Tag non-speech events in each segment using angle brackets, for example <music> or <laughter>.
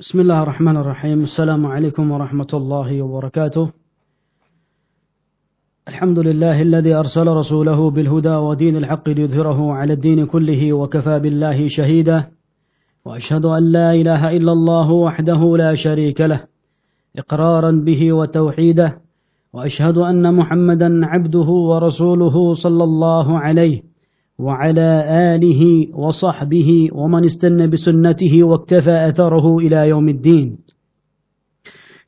بسم الله الرحمن الرحيم. السلام عليكم ورحمة الله وبركاته. الحمد لله الذي أرسل رسوله بالهدى ودين الحق ليظهره على الدين كله وكفى بالله شهيدا. وأشهد أن لا إله إلا الله وحده لا شريك له إقرارا به وتوحيدا وأشهد أن محمدا عبده ورسوله صلى الله عليه وعلى آله وصحبه ومن استنى بسنته واكتفى أثره إلى يوم الدين.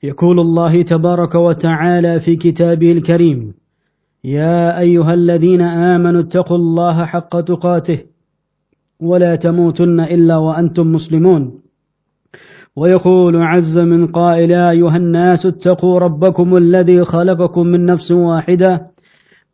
يقول الله تبارك وتعالى في كتابه الكريم يا أيها الذين آمنوا اتقوا الله حق تقاته ولا تموتن إلا وأنتم مسلمون. ويقول عز من قائل يا أيها الناس اتقوا ربكم الذي خلقكم من نفس واحدة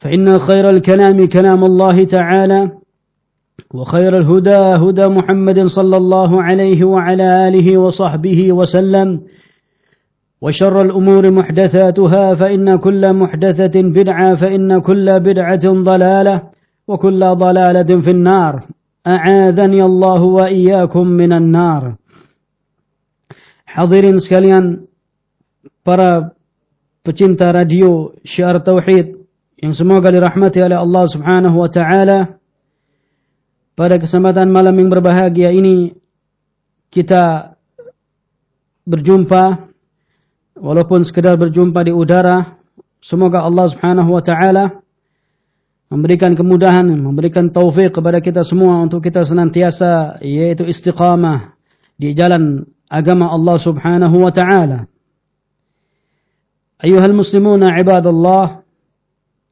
فإن خير الكلام كلام الله تعالى وخير الهدى هدى محمد صلى الله عليه وعلى آله وصحبه وسلم وشر الأمور محدثاتها فإن كل محدثة بدعة فإن كل بدعة ضلالة وكل ضلالة في النار. أعاذني الله وإياكم من النار. Hadirin sekalian para pecinta radio Syiar Tauhid. Yang semoga dirahmati oleh Allah Subhanahu wa taala. Pada kesempatan malam yang berbahagia ini kita berjumpa walaupun sekedar berjumpa di udara. Semoga Allah Subhanahu wa taala memberikan kemudahan, memberikan taufik kepada kita semua untuk kita senantiasa yaitu istiqamah di jalan agama Allah Subhanahu wa taala. Ayuhal muslimuna ibadallah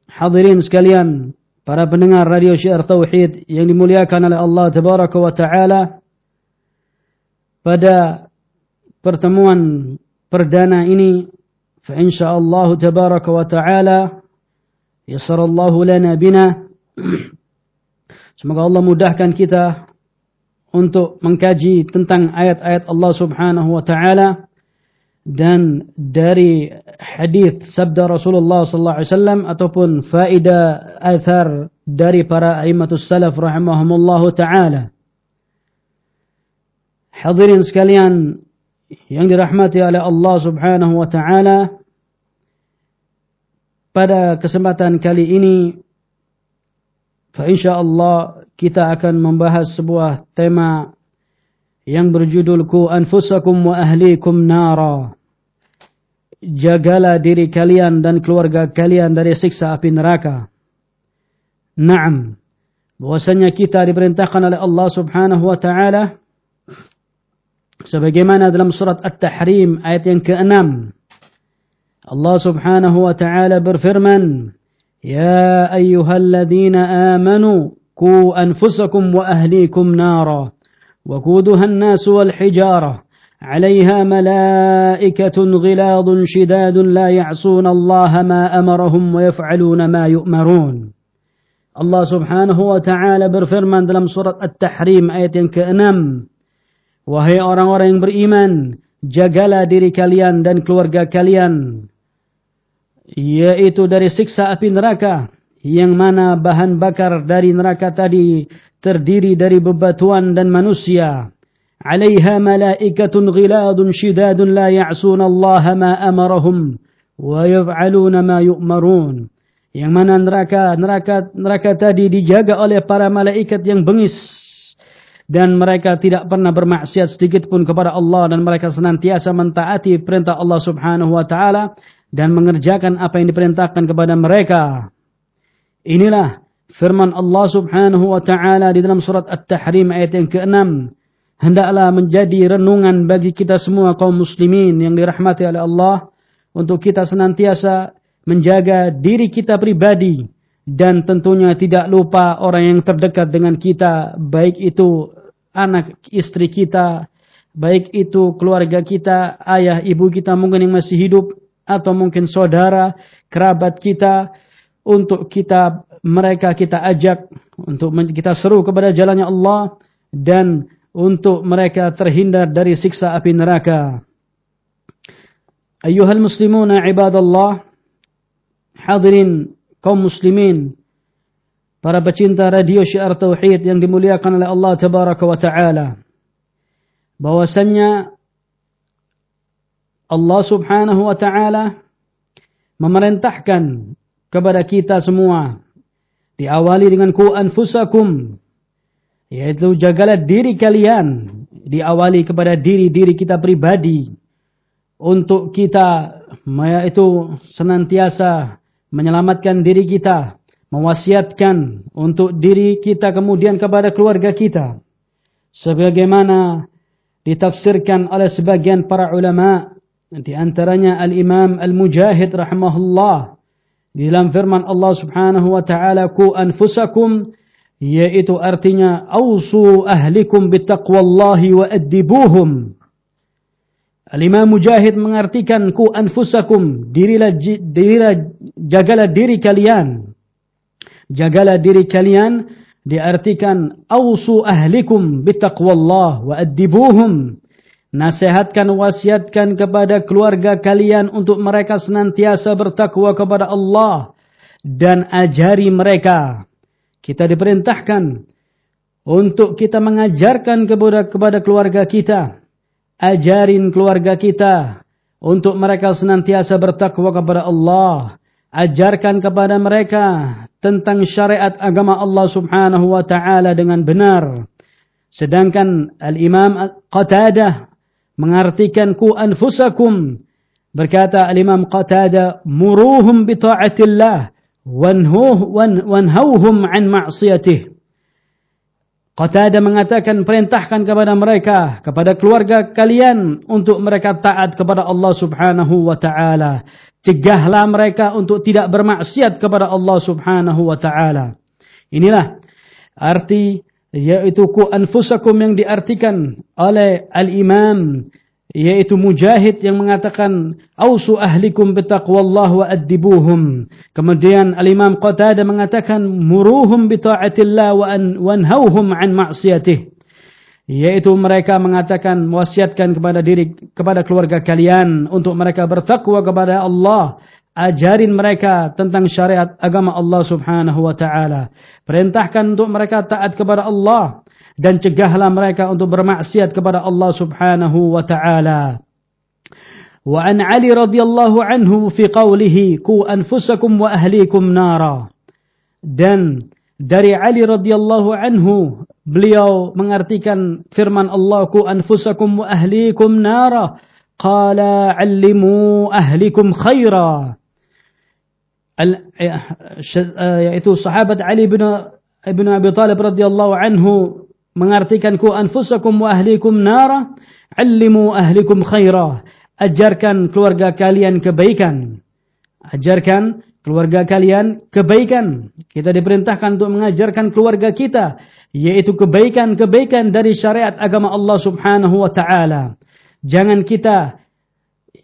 Hadirin sekalian, para pendengar radio Syiar Tauhid yang dimuliakan oleh Allah Tabaraka wa Ta'ala. Pada pertemuan perdana ini, fa insyaallah Tabaraka wa Ta'ala yassarallahu lana bina. <clears throat> Semoga Allah mudahkan kita untuk mengkaji tentang ayat-ayat Allah Subhanahu wa taala dan dari hadis sabda Rasulullah sallallahu alaihi wasallam ataupun faedah athar dari para aimatus salaf rahimahumullah taala. Hadirin sekalian yang dirahmati oleh Allah Subhanahu wa taala pada kesempatan kali ini fa insyaallah kita akan membahas sebuah tema yang berjudul ku anfusakum wa ahlikum nara jagalah diri kalian dan keluarga kalian dari siksa api neraka. Naam. Bahwasanya kita diperintahkan oleh Allah Subhanahu wa taala sebagaimana dalam surat At-Tahrim ayat yang ke-6. Allah Subhanahu wa taala berfirman, "Ya ayyuhalladzina amanu qu anfusakum wa ahlikum nara an-nas wal hijarah." عليها ملائكة غلاظ شداد لا يعصون الله ما أمرهم ويفعلون ما يؤمرون subhanahu wa ta'ala berfirman dalam surat At-Tahrim ayat yang ke-6 Wahai orang-orang yang beriman Jagalah diri kalian dan keluarga kalian Yaitu dari siksa api neraka Yang mana bahan bakar dari neraka tadi Terdiri dari bebatuan dan manusia عليها ملائكة غلاظ شداد لا يعصون الله ما أمرهم ويفعلون ما يؤمرون yang mana neraka neraka neraka tadi dijaga oleh para malaikat yang bengis dan mereka tidak pernah bermaksiat sedikit pun kepada Allah dan mereka senantiasa mentaati perintah Allah Subhanahu wa taala dan mengerjakan apa yang diperintahkan kepada mereka. Inilah firman Allah Subhanahu wa taala di dalam surat At-Tahrim ayat yang ke-6 hendaklah menjadi renungan bagi kita semua kaum muslimin yang dirahmati oleh Allah untuk kita senantiasa menjaga diri kita pribadi dan tentunya tidak lupa orang yang terdekat dengan kita baik itu anak istri kita baik itu keluarga kita, ayah, ibu kita mungkin yang masih hidup, atau mungkin saudara, kerabat kita, untuk kita mereka kita ajak, untuk kita seru kepada jalannya Allah, dan untuk mereka terhindar dari siksa api neraka. Ayuhal muslimuna ibadallah, hadirin kaum muslimin, para pecinta radio syiar tauhid yang dimuliakan oleh Allah tabaraka wa taala. Bahwasannya Allah Subhanahu wa taala memerintahkan kepada kita semua diawali dengan ku anfusakum yaitu jagalah diri kalian diawali kepada diri-diri kita pribadi untuk kita yaitu senantiasa menyelamatkan diri kita, mewasiatkan untuk diri kita kemudian kepada keluarga kita. Sebagaimana ditafsirkan oleh sebagian para ulama, di antaranya Al-Imam Al-Mujahid rahimahullah, di dalam firman Allah Subhanahu wa taala, "Ku anfusakum" yaitu artinya ausu ahlikum bittaqwallahi wa addibuhum Al-Imam Mujahid mengartikan ku anfusakum, dirilah, dirilah jagalah diri kalian. Jagalah diri kalian diartikan ausu ahlikum bitaqwallah wa addibuhum. Nasihatkan wasiatkan kepada keluarga kalian untuk mereka senantiasa bertakwa kepada Allah dan ajari mereka. Kita diperintahkan untuk kita mengajarkan kepada kepada keluarga kita ajarin keluarga kita untuk mereka senantiasa bertakwa kepada Allah. Ajarkan kepada mereka tentang syariat agama Allah subhanahu wa ta'ala dengan benar. Sedangkan Al-Imam Qatadah mengartikan ku anfusakum. Berkata Al-Imam Qatadah, muruhum bita'atillah wanhauhum an ma'siyatih. Qatada mengatakan perintahkan kepada mereka, kepada keluarga kalian untuk mereka taat kepada Allah Subhanahu wa taala. Cegahlah mereka untuk tidak bermaksiat kepada Allah Subhanahu wa taala. Inilah arti yaitu ku anfusakum yang diartikan oleh al-Imam yaitu Mujahid yang mengatakan ausu ahlikum bitaqwallah wa addibuhum. Kemudian Al-Imam Qatadah mengatakan muruhum bita'atillah wa an wanhauhum an ma'siyatih. Yaitu mereka mengatakan wasiatkan kepada diri kepada keluarga kalian untuk mereka bertakwa kepada Allah. Ajarin mereka tentang syariat agama Allah Subhanahu wa taala. Perintahkan untuk mereka taat kepada Allah dan cegahlah mereka untuk bermaksiat kepada Allah Subhanahu wa taala. Wa an Ali radhiyallahu anhu fi qawlihi ku anfusakum wa ahlikum nara. Dan dari Ali radhiyallahu anhu beliau mengartikan firman Allah ku anfusakum wa ahlikum nara. Qala 'allimu ahlikum khaira. Yaitu sahabat Ali bin bin Abi Talib radhiyallahu anhu mengartikan ku anfusakum wa ahlikum nara, allimu ahlikum khaira. Ajarkan keluarga kalian kebaikan. Ajarkan keluarga kalian kebaikan. Kita diperintahkan untuk mengajarkan keluarga kita yaitu kebaikan-kebaikan dari syariat agama Allah Subhanahu wa taala. Jangan kita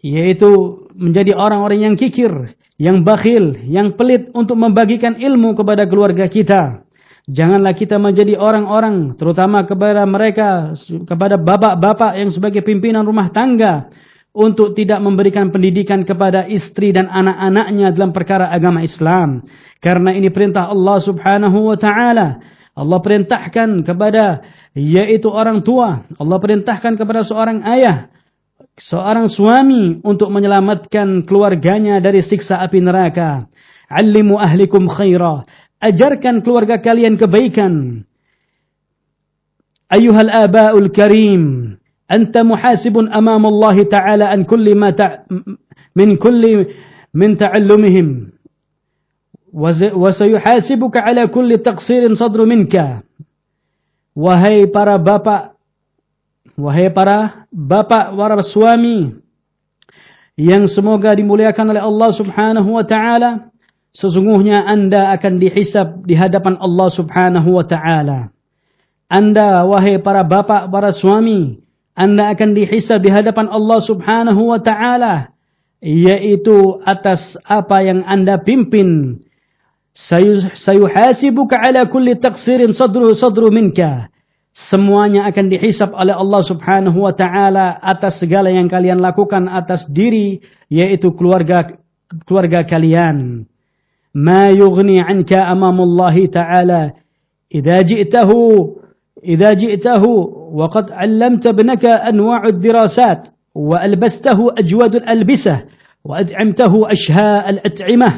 yaitu menjadi orang-orang yang kikir, yang bakhil, yang pelit untuk membagikan ilmu kepada keluarga kita. Janganlah kita menjadi orang-orang, terutama kepada mereka, kepada bapak-bapak yang sebagai pimpinan rumah tangga, untuk tidak memberikan pendidikan kepada istri dan anak-anaknya dalam perkara agama Islam. Karena ini perintah Allah subhanahu wa ta'ala. Allah perintahkan kepada yaitu orang tua. Allah perintahkan kepada seorang ayah. Seorang suami untuk menyelamatkan keluarganya dari siksa api neraka. Alimu ahlikum khairah. Ajarkan keluarga kalian kebaikan. Ayuhal aba'ul karim. Anta muhasibun amam Allah Ta'ala an kulli ma ta min kulli min ta'allumihim. Wasayuhasibuka ala kulli taqsirin sadru minka. Wahai para bapak, wahai para bapak, para suami, yang semoga dimuliakan oleh Allah subhanahu wa ta'ala, Sesungguhnya anda akan dihisap di hadapan Allah subhanahu wa ta'ala. Anda, wahai para bapak, para suami, Anda akan dihisab di hadapan Allah Subhanahu wa taala yaitu atas apa yang Anda pimpin. Sayuhasibuka ala kulli taqsirin sadru sadru minka. Semuanya akan dihisab oleh Allah Subhanahu wa taala atas segala yang kalian lakukan atas diri yaitu keluarga keluarga kalian. Ma yughni anka amamullahi taala idza ji'tahu idza ji'tahu وقد علمت ابنك أنواع الدراسات وألبسته أجود الألبسة وأدعمته أشهاء الأطعمة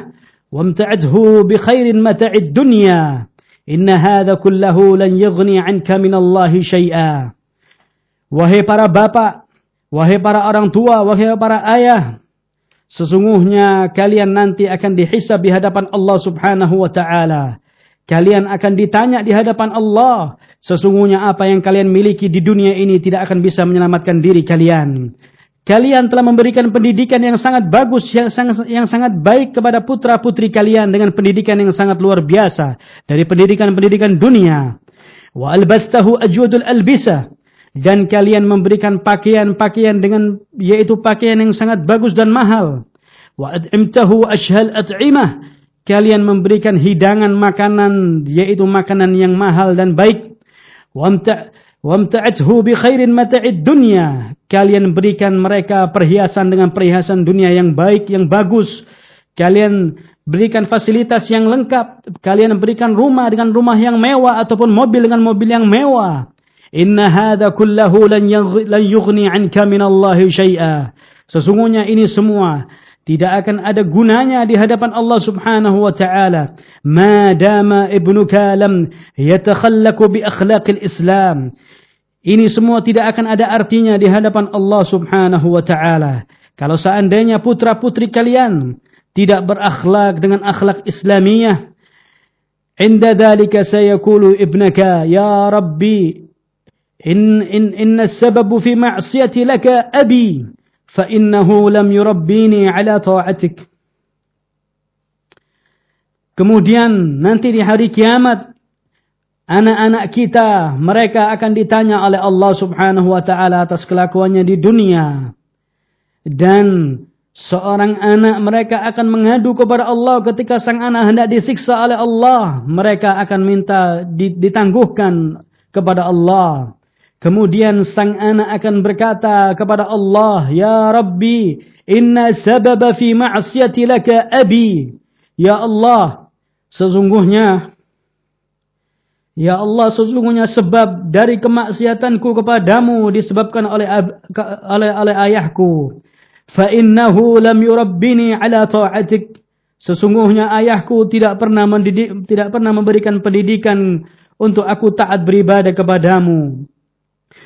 وامتعته بخير متاع الدنيا Inna hadha kullahu lan yughni anka. Wahai para bapak, wahai para orang tua, wahai para ayah, sesungguhnya kalian nanti akan dihisab di hadapan Allah Subhanahu wa taala. Kalian akan ditanya di hadapan Allah, sesungguhnya apa yang kalian miliki di dunia ini tidak akan bisa menyelamatkan diri kalian. Kalian telah memberikan pendidikan yang sangat bagus, yang sangat, yang sangat baik kepada putra-putri kalian dengan pendidikan yang sangat luar biasa. Dari pendidikan-pendidikan dunia. Wa albastahu ajwadul albisa. Dan kalian memberikan pakaian-pakaian dengan, yaitu pakaian yang sangat bagus dan mahal. Wa ad'imtahu ashhal at'imah. Kalian memberikan hidangan makanan, yaitu makanan yang mahal dan baik wamta'athu bi khairin mata'id dunya. Kalian berikan mereka perhiasan dengan perhiasan dunia yang baik, yang bagus. Kalian berikan fasilitas yang lengkap. Kalian berikan rumah dengan rumah yang mewah ataupun mobil dengan mobil yang mewah. Inna hadha kullahu lan yughni anka minallahi syai'a. Sesungguhnya ini semua tidak akan ada gunanya di hadapan Allah Subhanahu wa taala madama ibnuka lam yatakhallaku bi akhlaqil Islam ini semua tidak akan ada artinya di hadapan Allah Subhanahu wa taala. Kalau seandainya putra-putri kalian tidak berakhlak dengan akhlak Islamiyah, inda dzalika sayaqulu ibnaka ya rabbi in in inna sababu fi ma'siyati laka abi fa innahu lam yurabbini ala ta'atik. Kemudian nanti di hari kiamat anak-anak kita mereka akan ditanya oleh Allah Subhanahu wa taala atas kelakuannya di dunia. Dan seorang anak mereka akan mengadu kepada Allah ketika sang anak hendak disiksa oleh Allah, mereka akan minta ditangguhkan kepada Allah. Kemudian sang anak akan berkata kepada Allah, Ya Rabbi, inna sababa fi ma'asiyati laka abi. Ya Allah, sesungguhnya, Ya Allah sesungguhnya sebab dari kemaksiatanku kepadamu disebabkan oleh oleh, oleh ayahku. Fa innahu lam yurabbini ala ta'atik. Sesungguhnya ayahku tidak pernah mendidik, tidak pernah memberikan pendidikan untuk aku taat beribadah kepadamu.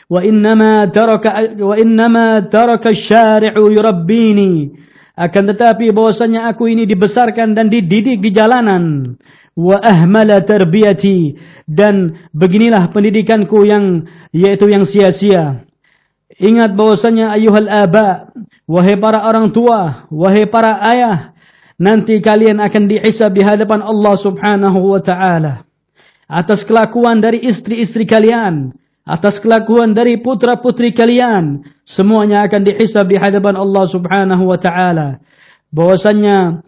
Wa innama taraka wa innama taraka syari'u yurabbini. Akan tetapi bahwasanya aku ini dibesarkan dan dididik di jalanan wa ahmala tarbiyati. Dan beginilah pendidikanku yang yaitu yang sia-sia. Ingat bahwasanya ayuhal aba wahai para orang tua wahai para ayah nanti kalian akan dihisab di hadapan Allah Subhanahu wa taala. Atas kelakuan dari istri-istri kalian atas kelakuan dari putra-putri kalian semuanya akan dihisab di hadapan Allah Subhanahu wa taala. Bahwasanya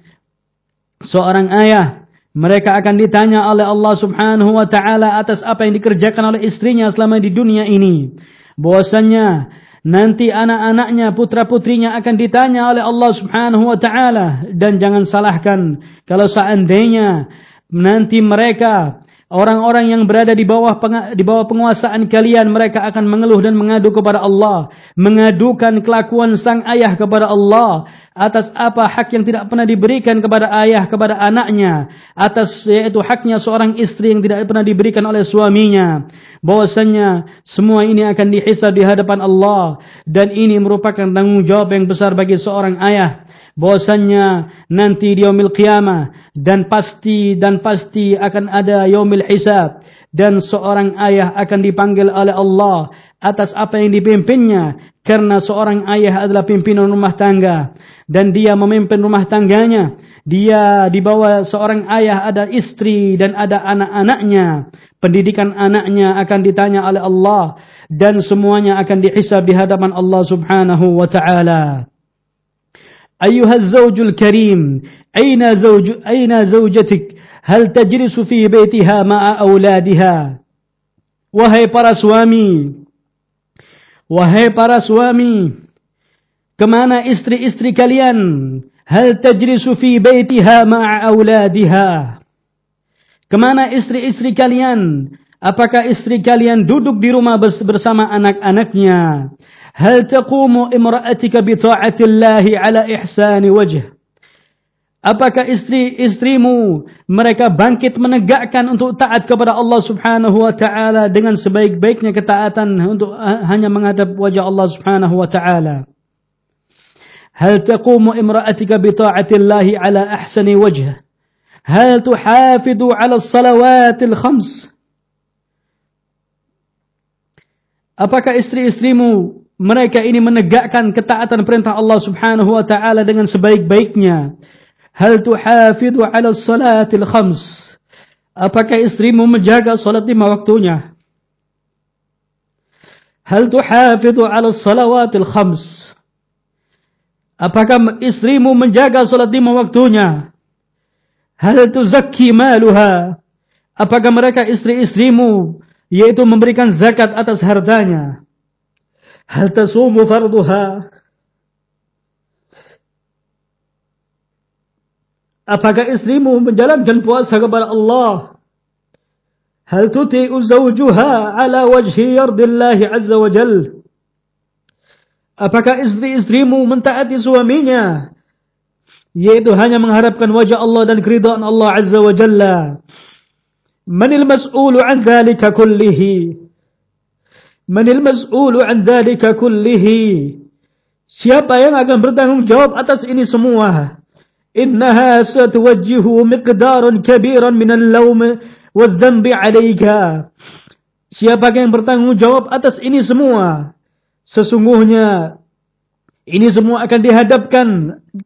seorang ayah mereka akan ditanya oleh Allah Subhanahu wa taala atas apa yang dikerjakan oleh istrinya selama di dunia ini. Bahwasanya nanti anak-anaknya putra-putrinya akan ditanya oleh Allah Subhanahu wa taala. Dan jangan salahkan kalau seandainya nanti mereka Orang-orang yang berada di bawah di bawah penguasaan kalian mereka akan mengeluh dan mengadu kepada Allah, mengadukan kelakuan sang ayah kepada Allah atas apa hak yang tidak pernah diberikan kepada ayah kepada anaknya, atas yaitu haknya seorang istri yang tidak pernah diberikan oleh suaminya. Bahwasanya semua ini akan dihisab di hadapan Allah. Dan ini merupakan tanggung jawab yang besar bagi seorang ayah bahwasannya nanti di yaumil qiyamah dan pasti dan pasti akan ada yaumil hisab dan seorang ayah akan dipanggil oleh Allah atas apa yang dipimpinnya karena seorang ayah adalah pimpinan rumah tangga dan dia memimpin rumah tangganya Dia di bawah seorang ayah ada istri dan ada anak-anaknya. Pendidikan anaknya akan ditanya oleh Allah dan semuanya akan dihisab di hadapan Allah Subhanahu wa taala. أيها الزوج الكريم أين, زوج أين زوجتك هل تجلس في بيتها مع أولادها Wahai para suami Wahai para suami Kemana istri-istri kalian Hal tajlisu fi baitiha ma'a awladiha Kemana istri-istri kalian Apakah istri kalian duduk di rumah bersama anak-anaknya? Hal taqumu imra'atika bi ta'atillahi ala ihsani wajh? Apakah istri-istrimu mereka bangkit menegakkan untuk taat kepada Allah Subhanahu wa taala dengan sebaik-baiknya ketaatan untuk hanya menghadap wajah Allah Subhanahu wa taala? Hal taqumu imra'atika bi ta'atillahi ala ahsani wajh? Hal tuhafidu ala as-salawatil khams? Apakah istri-istrimu mereka ini menegakkan ketaatan perintah Allah Subhanahu wa taala dengan sebaik-baiknya? Hal tuhafidhu 'ala salatil khams? Apakah istrimu menjaga salat lima waktunya? Hal tuhafidhu 'ala salawatil khams? Apakah istrimu menjaga salat lima waktunya? Hal tuzakki maluha? Apakah mereka istri-istrimu yaitu memberikan zakat atas hartanya. Hal tasumu farduha? Apakah istrimu menjalankan puasa kepada Allah? Hal tuti'u zawjuha ala wajhi yardillahi azza wa jal? Apakah istri-istrimu mentaati suaminya? Yaitu hanya mengharapkan wajah Allah dan keridhaan Allah azza wa jalla. Manil mas'ulu an dhalika kullihi? Manil mas'ulu an dzalika kullihi. Siapa yang akan bertanggung jawab atas ini semua? Innaha satwajjihu miqdarun kabiran minal laum wa dhanbi 'alayka. Siapa yang bertanggung jawab atas ini semua? Sesungguhnya ini semua akan dihadapkan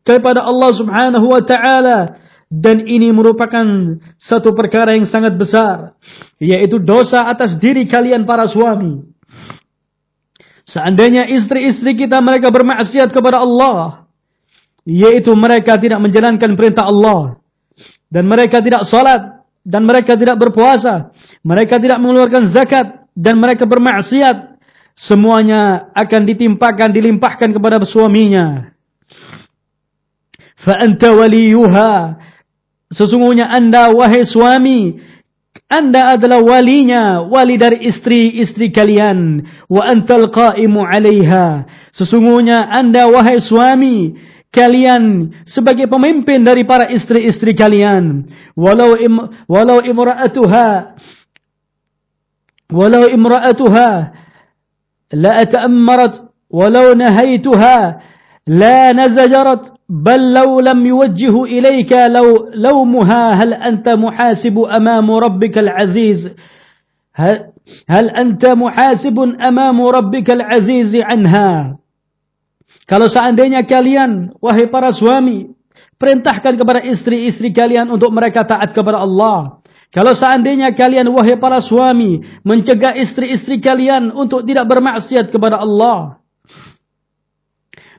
kepada Allah Subhanahu wa taala dan ini merupakan satu perkara yang sangat besar yaitu dosa atas diri kalian para suami. Seandainya istri-istri kita mereka bermaksiat kepada Allah yaitu mereka tidak menjalankan perintah Allah dan mereka tidak salat dan mereka tidak berpuasa mereka tidak mengeluarkan zakat dan mereka bermaksiat semuanya akan ditimpakan dilimpahkan kepada suaminya. Fa anta waliyuha. Sesungguhnya anda wahai suami, anda adalah walinya, wali dari istri-istri kalian. Wa antal qa'imu 'alaiha. Sesungguhnya anda wahai suami, kalian sebagai pemimpin dari para istri-istri kalian. Walau im, walau imra'atuha walau imra'atuha la ata'ammarat walau nahaituha la nazajarat بل لو لم يوجه إليك لو لومها هل أنت محاسب أمام ربك العزيز هل, هل أنت محاسب أمام ربك العزيز عنها Kalau seandainya kalian, wahai para suami, perintahkan kepada istri-istri kalian untuk mereka taat kepada Allah. Kalau seandainya kalian, wahai para suami, mencegah istri-istri kalian untuk tidak bermaksiat kepada Allah.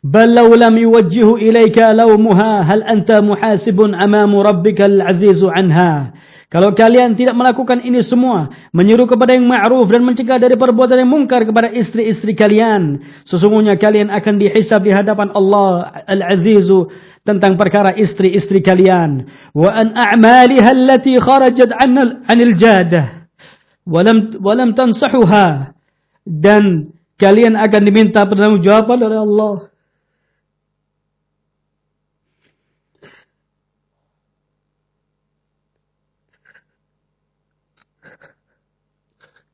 بل لو لم يوجه إليك لومها هل أنت محاسب أمام ربك العزيز عنها Kalau kalian tidak melakukan ini semua, menyuruh kepada yang ma'ruf dan mencegah dari perbuatan yang mungkar kepada istri-istri kalian, sesungguhnya kalian akan dihisab di hadapan Allah Al-Azizu tentang perkara istri-istri kalian. Wa an a'maliha allati kharajat 'anil jadah wa lam wa lam tansahuha dan kalian akan diminta pertanggungjawaban oleh Allah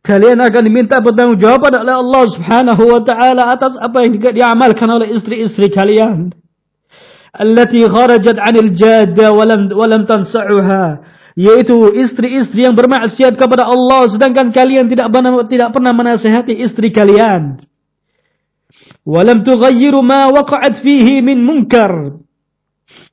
Kalian akan diminta pertanggungjawaban oleh Allah Subhanahu wa taala atas apa yang diamalkan oleh istri-istri kalian. Allati kharajat 'anil jadda wa lam wa lam tansa'uha. Yaitu istri-istri yang bermaksiat kepada Allah sedangkan kalian tidak pernah tidak pernah menasihati istri kalian. Wa lam tughayyiru ma waqa'at fihi min munkar.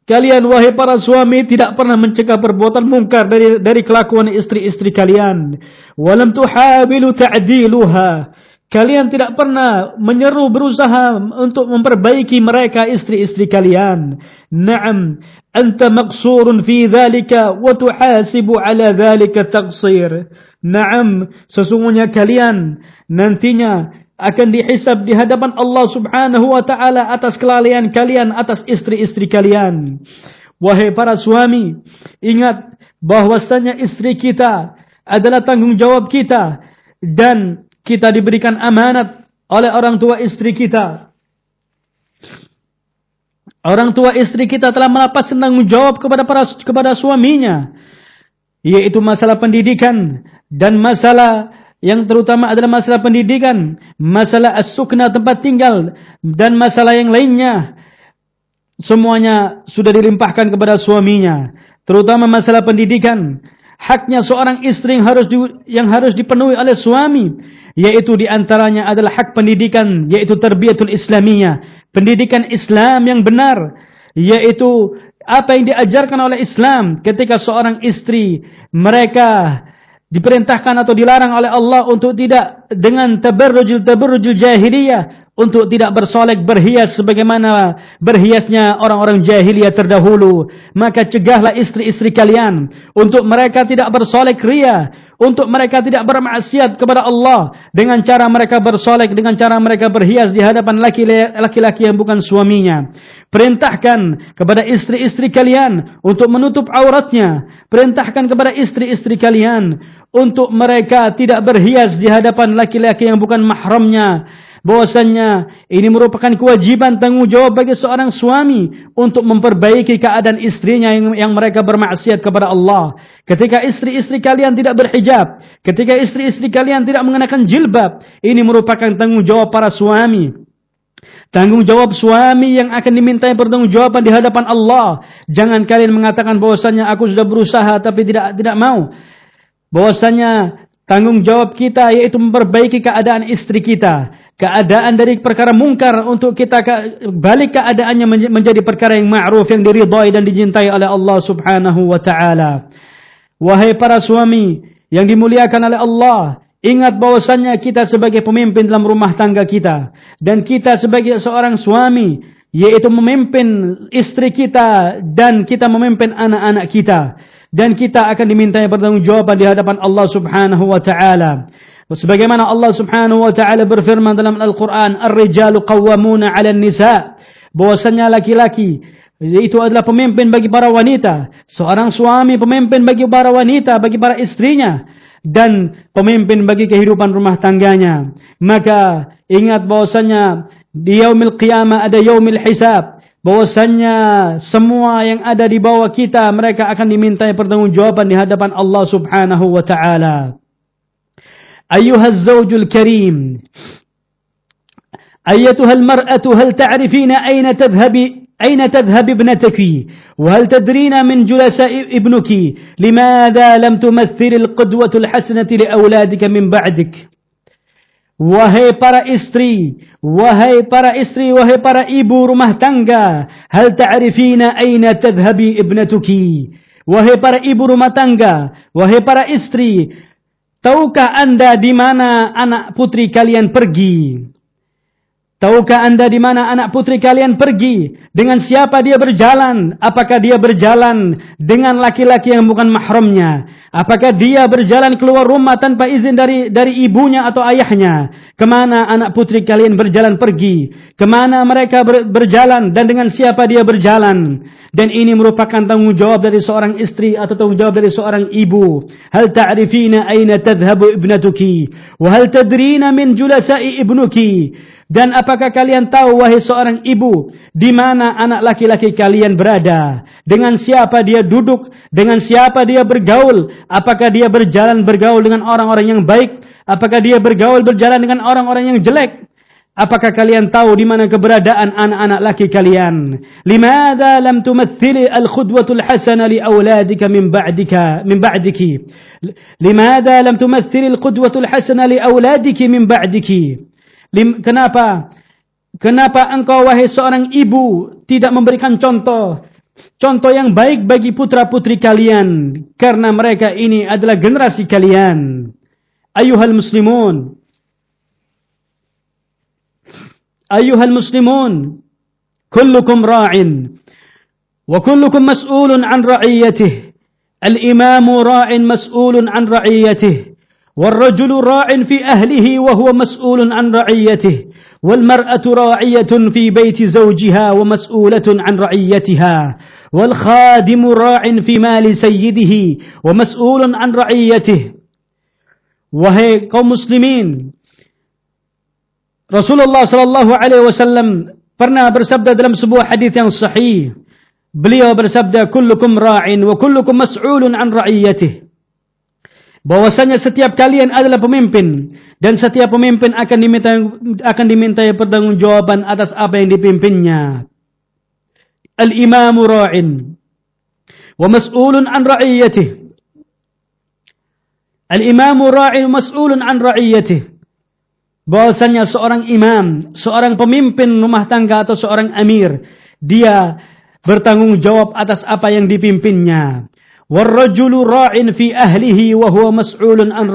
Kalian wahai para suami tidak pernah mencegah perbuatan mungkar dari dari kelakuan istri-istri kalian. Walam tuhabilu ta'diluha. Kalian tidak pernah menyeru berusaha untuk memperbaiki mereka istri-istri kalian. Naam, anta maqsurun fi dhalika wa tuhasibu ala dhalika taqsir. Naam, sesungguhnya kalian nantinya akan dihisab di hadapan Allah Subhanahu wa taala atas kelalaian kalian atas istri-istri kalian. Wahai para suami, ingat bahwasanya istri kita adalah tanggung jawab kita dan kita diberikan amanat oleh orang tua istri kita. Orang tua istri kita telah melepas tanggung jawab kepada para kepada suaminya yaitu masalah pendidikan dan masalah yang terutama adalah masalah pendidikan, masalah as-sukna tempat tinggal dan masalah yang lainnya. Semuanya sudah dilimpahkan kepada suaminya, terutama masalah pendidikan. Haknya seorang istri yang harus di, yang harus dipenuhi oleh suami yaitu di antaranya adalah hak pendidikan yaitu terbiatul islamiyah, pendidikan Islam yang benar yaitu apa yang diajarkan oleh Islam. Ketika seorang istri mereka diperintahkan atau dilarang oleh Allah untuk tidak dengan tabarrujul tabarrujul jahiliyah untuk tidak bersolek berhias sebagaimana berhiasnya orang-orang jahiliyah terdahulu. Maka cegahlah istri-istri kalian untuk mereka tidak bersolek ria untuk mereka tidak bermaksiat kepada Allah dengan cara mereka bersolek dengan cara mereka berhias di hadapan laki-laki yang bukan suaminya. Perintahkan kepada istri-istri kalian untuk menutup auratnya. Perintahkan kepada istri-istri kalian untuk mereka tidak berhias di hadapan laki-laki yang bukan mahramnya. Bahwasannya ini merupakan kewajiban tanggungjawab bagi seorang suami untuk memperbaiki keadaan istrinya yang, yang mereka bermaksiat kepada Allah. Ketika istri-istri kalian tidak berhijab, ketika istri-istri kalian tidak mengenakan jilbab, ini merupakan tanggungjawab para suami. Tanggung jawab suami yang akan dimintai pertanggungjawaban di hadapan Allah. Jangan kalian mengatakan bahwasanya aku sudah berusaha tapi tidak tidak mau bahwasanya tanggung jawab kita yaitu memperbaiki keadaan istri kita, keadaan dari perkara mungkar untuk kita balik keadaannya menjadi perkara yang ma'ruf yang diridhai dan dicintai oleh Allah Subhanahu wa taala. Wahai para suami yang dimuliakan oleh Allah, ingat bahwasanya kita sebagai pemimpin dalam rumah tangga kita dan kita sebagai seorang suami yaitu memimpin istri kita dan kita memimpin anak-anak kita dan kita akan dimintai pertanggungjawaban di hadapan Allah Subhanahu wa taala. Sebagaimana Allah Subhanahu wa taala berfirman dalam Al-Qur'an, "Ar-rijalu qawwamuna 'alan nisa." Bahwasanya laki-laki itu adalah pemimpin bagi para wanita, seorang suami pemimpin bagi para wanita, bagi para istrinya dan pemimpin bagi kehidupan rumah tangganya. Maka ingat bahwasanya di yaumil qiyamah ada yaumil hisab bahwasannya semua yang ada di bawah kita mereka akan dimintai pertanggungjawaban di hadapan Allah Subhanahu wa taala. Ayuha az-zawjul karim أيتها المرأة هل تعرفين أين تذهب أين تذهب ابنتك وهل تدرين من جلساء ابنك لماذا لم تمثل القدوة الحسنة لأولادك من بعدك Wahai para istri, wahai para istri, wahai para ibu rumah tangga, hal ta'rifina aina tadhhabi ibnatuki? Wahai para ibu rumah tangga, wahai para istri, tahukah Anda di mana anak putri kalian pergi? Tahukah anda di mana anak putri kalian pergi? Dengan siapa dia berjalan? Apakah dia berjalan dengan laki-laki yang bukan mahramnya? Apakah dia berjalan keluar rumah tanpa izin dari dari ibunya atau ayahnya? Ke mana anak putri kalian berjalan pergi? Ke mana mereka ber, berjalan dan dengan siapa dia berjalan? Dan ini merupakan tanggung jawab dari seorang istri atau tanggung jawab dari seorang ibu. Hal ta'rifina aina tadhhabu ibnatuki? Wa hal tadrina min julasa'i ibnuki? Dan apakah kalian tahu wahai seorang ibu di mana anak laki-laki kalian berada? Dengan siapa dia duduk? Dengan siapa dia bergaul? Apakah dia berjalan bergaul dengan orang-orang yang baik? Apakah dia bergaul berjalan dengan orang-orang yang jelek? Apakah kalian tahu di mana keberadaan anak-anak laki kalian? Limadha lam tumathili al-khudwatul hasana li awladika min ba'dika min ba'diki? Limadha lam tumathili al-qudwatul hasana li awladiki min ba'diki? Kenapa? Kenapa engkau wahai seorang ibu tidak memberikan contoh contoh yang baik bagi putra-putri kalian karena mereka ini adalah generasi kalian. Ayuhal muslimun. Ayuhal muslimun. Kullukum ra'in. Wa kullukum mas'ulun an ra'iyatih. Al-imamu ra'in mas'ulun an ra'iyatih. والرجل راع في أهله وهو مسؤول عن رعيته والمرأة راعية في بيت زوجها ومسؤولة عن رعيتها والخادم راع في مال سيده ومسؤول عن رعيته. وهي قوم مسلمين. رسول الله صلى الله عليه وسلم فرنا برسبدا دلم سبوع حديثا صحيح. بليو برسبدا كلكم راع وكلكم مسؤول عن رعيته. Bahwasanya setiap kalian adalah pemimpin dan setiap pemimpin akan diminta akan dimintai pertanggungjawaban atas apa yang dipimpinnya. Al-imamu ra'in wa mas'ulun an ra'iyatihi. Al-imamu ra'in mas'ulun an ra'iyatihi. Bahwasanya seorang imam, seorang pemimpin rumah tangga atau seorang amir, dia bertanggung jawab atas apa yang dipimpinnya. Warrajulu ra'in fi ahlihi wa huwa mas'ulun an.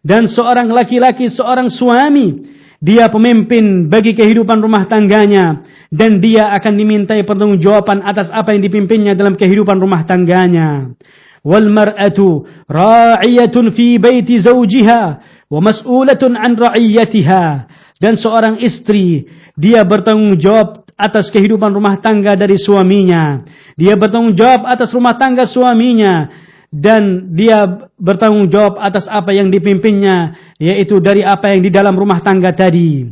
Dan seorang laki-laki, seorang suami, dia pemimpin bagi kehidupan rumah tangganya dan dia akan dimintai pertanggungjawaban atas apa yang dipimpinnya dalam kehidupan rumah tangganya. Wal mar'atu ra'iyatun fi baiti zawjiha wa mas'ulatun an ra'iyatiha. Dan seorang istri, dia bertanggung jawab atas kehidupan rumah tangga dari suaminya. Dia bertanggung jawab atas rumah tangga suaminya dan dia bertanggung jawab atas apa yang dipimpinnya yaitu dari apa yang di dalam rumah tangga tadi.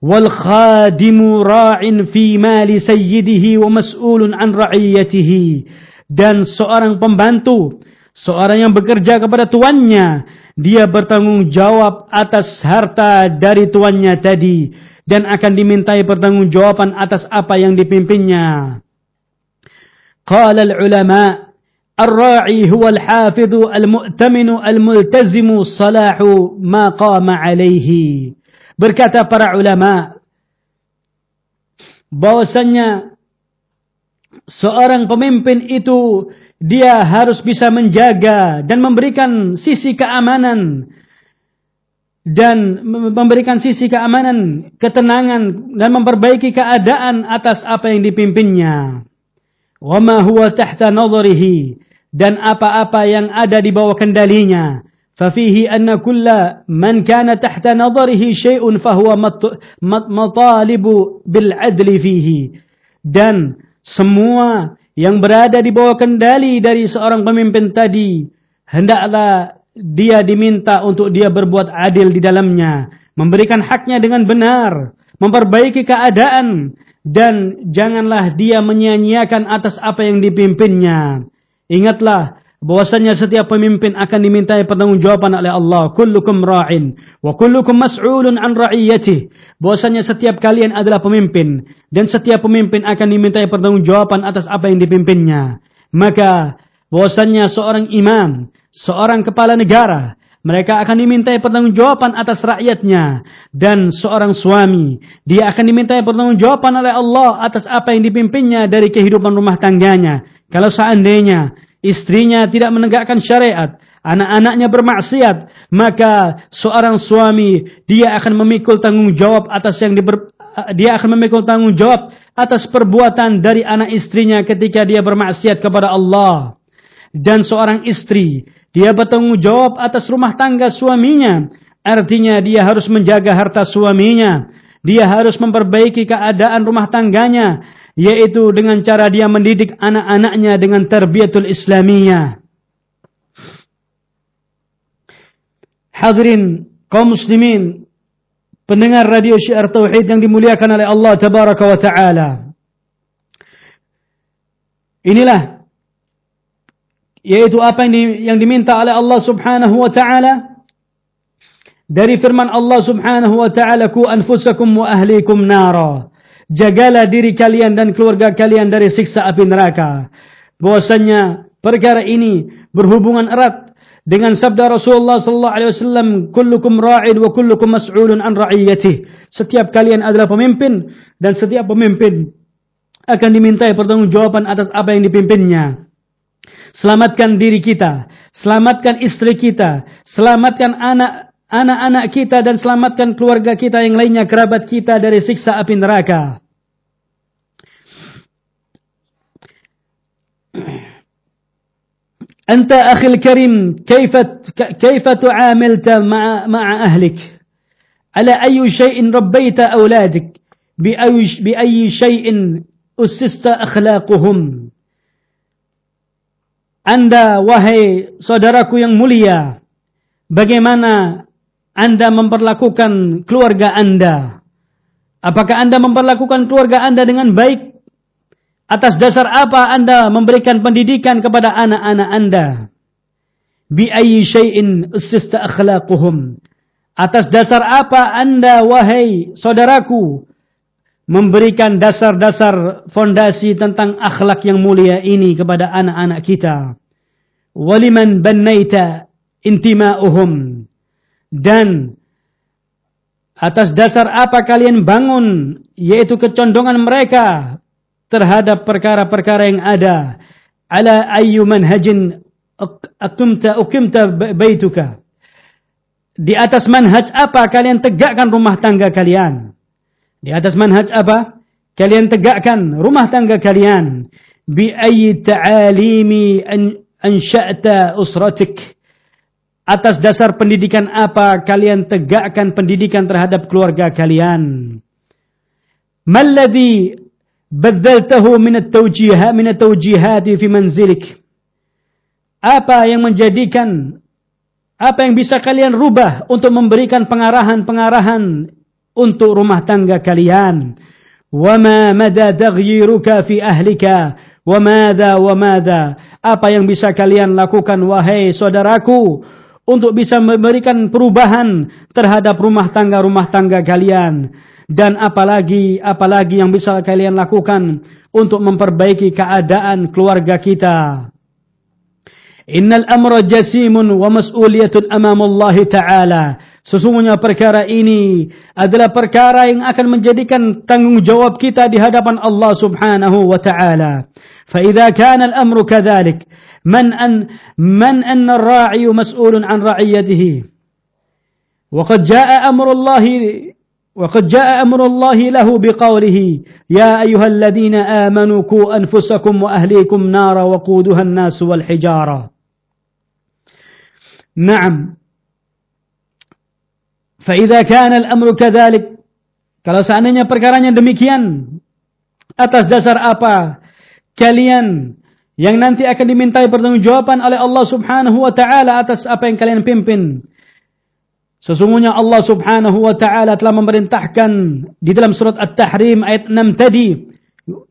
Wal khadimu ra'in fi mali sayyidihi wa mas'ulun an ra'iyatihi. Dan seorang pembantu, seorang yang bekerja kepada tuannya, dia bertanggung jawab atas harta dari tuannya tadi dan akan dimintai pertanggungjawaban atas apa yang dipimpinnya. Qala al-ulama الراعي هو الحافظ المؤتمن الملتزم صلاح ما قام عليه berkata para ulama bahwasanya seorang pemimpin itu dia harus bisa menjaga dan memberikan sisi keamanan dan memberikan sisi keamanan, ketenangan dan memperbaiki keadaan atas apa yang dipimpinnya. Wa ma huwa tahta nadharihi dan apa-apa yang ada di bawah kendalinya. Fafihi anna kulla man kana tahta nadharihi syai'un fahuwa matalibu bil adli fihi. Dan semua yang berada di bawah kendali dari seorang pemimpin tadi hendaklah dia diminta untuk dia berbuat adil di dalamnya, memberikan haknya dengan benar, memperbaiki keadaan, dan janganlah dia menyia-nyiakan atas apa yang dipimpinnya. Ingatlah bahwasanya setiap pemimpin akan dimintai pertanggungjawaban oleh Allah. Kullukum ra'in wa kullukum mas'ulun an ra'iyatih. Bahwasanya setiap kalian adalah pemimpin dan setiap pemimpin akan dimintai pertanggungjawaban atas apa yang dipimpinnya. Maka bahwasanya seorang imam seorang kepala negara, mereka akan dimintai pertanggungjawaban atas rakyatnya dan seorang suami, dia akan dimintai pertanggungjawaban oleh Allah atas apa yang dipimpinnya dari kehidupan rumah tangganya. Kalau seandainya istrinya tidak menegakkan syariat, anak-anaknya bermaksiat, maka seorang suami dia akan memikul tanggung jawab atas yang diber, dia akan memikul tanggung jawab atas perbuatan dari anak istrinya ketika dia bermaksiat kepada Allah. Dan seorang istri dia bertanggung jawab atas rumah tangga suaminya. Artinya dia harus menjaga harta suaminya. Dia harus memperbaiki keadaan rumah tangganya. Yaitu dengan cara dia mendidik anak-anaknya dengan terbiatul islamiyah. Hadirin kaum muslimin. Pendengar radio syiar tauhid yang dimuliakan oleh Allah tabaraka wa ta'ala. Inilah yaitu apa yang, yang diminta oleh Allah Subhanahu wa taala? Dari firman Allah Subhanahu wa taala ku anfusakum wa ahlikum nara. Jagalah diri kalian dan keluarga kalian dari siksa api neraka. Bahwasanya perkara ini berhubungan erat dengan sabda Rasulullah sallallahu alaihi wasallam kullukum ra'id wa kullukum mas'ulun an ra'iyatih. Setiap kalian adalah pemimpin dan setiap pemimpin akan dimintai pertanggungjawaban atas apa yang dipimpinnya. Selamatkan diri kita, selamatkan istri kita, selamatkan anak anak-anak kita dan selamatkan keluarga kita yang lainnya, kerabat kita dari siksa api neraka. أنت أخي الكريم كيف كيف تعاملت مع مع أهلك على أي شيء ربيت أولادك بأي بأي شيء أسست أخلاقهم Anda wahai saudaraku yang mulia bagaimana Anda memperlakukan keluarga Anda? Apakah Anda memperlakukan keluarga Anda dengan baik? Atas dasar apa Anda memberikan pendidikan kepada anak-anak Anda? Bi ayyi syai'in ussista akhlaquhum? Atas dasar apa Anda wahai saudaraku memberikan dasar-dasar fondasi tentang akhlak yang mulia ini kepada anak-anak kita? Waliman bannaita intima'uhum? Dan atas dasar apa kalian bangun yaitu kecondongan mereka terhadap perkara-perkara yang ada ala ayyu manhajin akumta baituka di atas manhaj apa kalian tegakkan rumah tangga kalian di atas manhaj apa kalian tegakkan rumah tangga kalian bi ayyi ta'alimi an ansha'ta usratik Atas dasar pendidikan apa kalian tegakkan pendidikan terhadap keluarga kalian? Malladhi badzaltahu min at-tawjihat min at-tawjihat fi manzilik? Apa yang menjadikan apa yang bisa kalian rubah untuk memberikan pengarahan-pengarahan untuk rumah tangga kalian? Wama mada taghyiruka fi ahlika? Wamada wamada? Apa yang bisa kalian lakukan wahai saudaraku untuk bisa memberikan perubahan terhadap rumah tangga-rumah tangga kalian dan apalagi apalagi yang bisa kalian lakukan untuk memperbaiki keadaan keluarga kita. Innal amra jasimun wa mas'uliyatun amam Allah Ta'ala. Sesungguhnya perkara ini adalah perkara yang akan menjadikan tanggung jawab kita di hadapan Allah Subhanahu wa Ta'ala. Idza kana al-amru kadzalik, من أن من أن الراعي مسؤول عن رعيته وقد جاء أمر الله وقد جاء أمر الله له بقوله يا أيها الذين آمنوا كوا أنفسكم وأهليكم نارا وقودها الناس والحجارة نعم فإذا كان الأمر كذلك kalau seandainya perkaranya demikian atas dasar apa kalian yang nanti akan dimintai pertanggungjawaban oleh Allah Subhanahu wa taala atas apa yang kalian pimpin. Sesungguhnya Allah Subhanahu wa taala telah memerintahkan di dalam surat At-Tahrim ayat 6 tadi,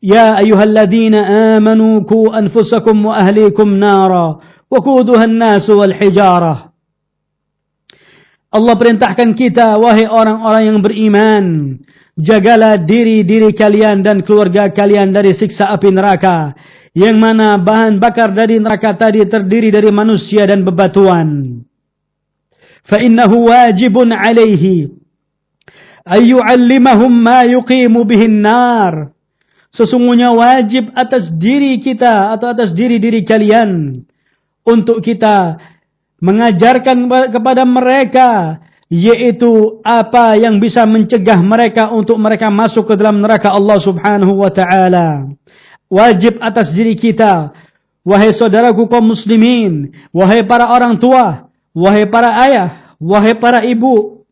"Ya ayyuhalladzina amanu ku anfusakum wa ahlikum nara wa quduha an-nas wal hijarah." Allah perintahkan kita wahai orang-orang yang beriman, jagalah diri-diri kalian dan keluarga kalian dari siksa api neraka yang mana bahan bakar dari neraka tadi terdiri dari manusia dan bebatuan. Innahu wajibun alaihi ayyu'allimahum ma yuqimu bihin nar. Sesungguhnya wajib atas diri kita atau atas diri-diri kalian untuk kita mengajarkan kepada mereka yaitu apa yang bisa mencegah mereka untuk mereka masuk ke dalam neraka Allah Subhanahu wa taala wajib atas diri kita. Wahai saudaraku kaum muslimin, wahai para orang tua, wahai para ayah, wahai para ibu,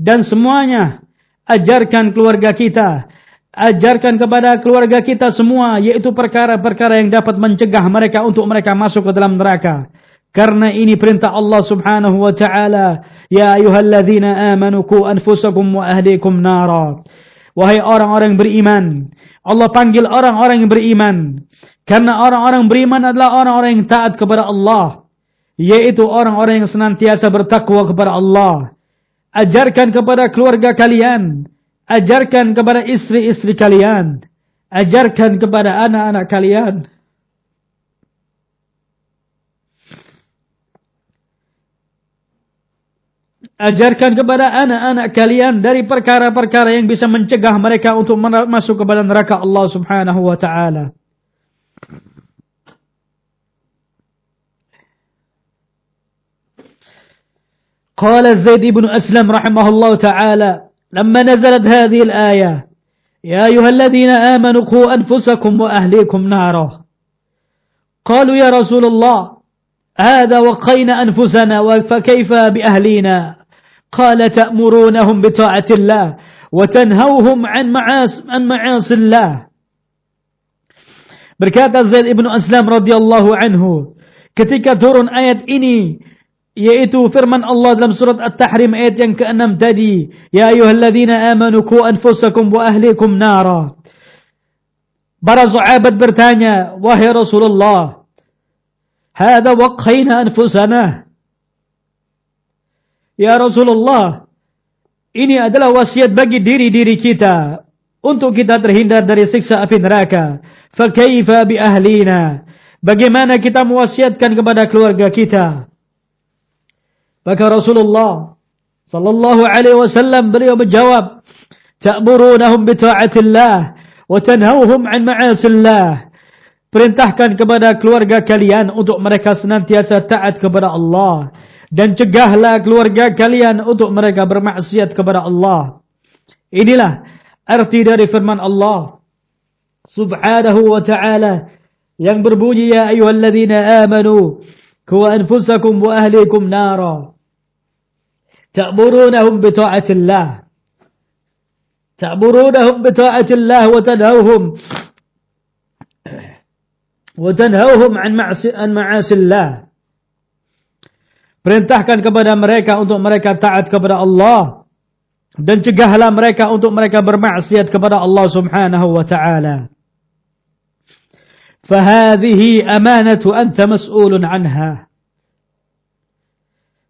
dan semuanya, ajarkan keluarga kita, ajarkan kepada keluarga kita semua, yaitu perkara-perkara yang dapat mencegah mereka untuk mereka masuk ke dalam neraka. Karena ini perintah Allah subhanahu wa ta'ala, Ya ayuhalladzina amanu ku anfusakum wa ahlikum nara. Wahai orang-orang beriman, Allah panggil orang-orang yang beriman. Karena orang-orang beriman adalah orang-orang yang taat kepada Allah. Yaitu orang-orang yang senantiasa bertakwa kepada Allah. Ajarkan kepada keluarga kalian. Ajarkan kepada istri-istri kalian. Ajarkan kepada anak-anak kalian. Ajarkan kepada anak-anak kalian dari perkara-perkara yang bisa mencegah mereka untuk masuk kepada neraka Allah Subhanahu wa taala. قال زيد بن أسلم رحمه الله تعالى لما نزلت هذه الآية يا أيها الذين آمنوا قوا أنفسكم وأهليكم نارا قالوا يا رسول الله هذا وقينا أنفسنا فكيف بأهلينا قال تأمرونهم بطاعة الله وتنهوهم عن معاص عن معاصي الله Berkata Zaid ibnu Aslam radhiyallahu anhu, ketika turun ayat ini, yaitu firman Allah dalam surat At-Tahrim ayat yang ke-6 tadi, ya ayyuhalladzina amanu qu anfusakum wa ahlikum nara. Para sahabat bertanya, wahai Rasulullah, hada waqaina anfusana. Ya Rasulullah, ini adalah wasiat bagi diri-diri kita untuk kita terhindar dari siksa api neraka. Fakaifa bi ahlina? Bagaimana kita mewasiatkan kepada keluarga kita? Maka Rasulullah sallallahu alaihi wasallam beliau menjawab, "Ta'murunahum bi ta'atillah wa tanhauhum 'an ma'asillah." Perintahkan kepada keluarga kalian untuk mereka senantiasa taat kepada Allah dan cegahlah keluarga kalian untuk mereka bermaksiat kepada Allah. Inilah arti dari firman Allah Subhanahu wa ta'ala yang berbunyi ya ayyuhalladzina amanu ku anfusakum wa ahlikum nara ta'murunahum bi ta'atillah ta'murunahum bi ta'atillah wa tanhauhum wa tanhauhum an ma'asi an ma'asillah Perintahkan kepada mereka untuk mereka taat kepada Allah dan cegahlah mereka untuk mereka bermaksiat kepada Allah Subhanahu wa taala. فهذه أمانة أنت مسؤول عنها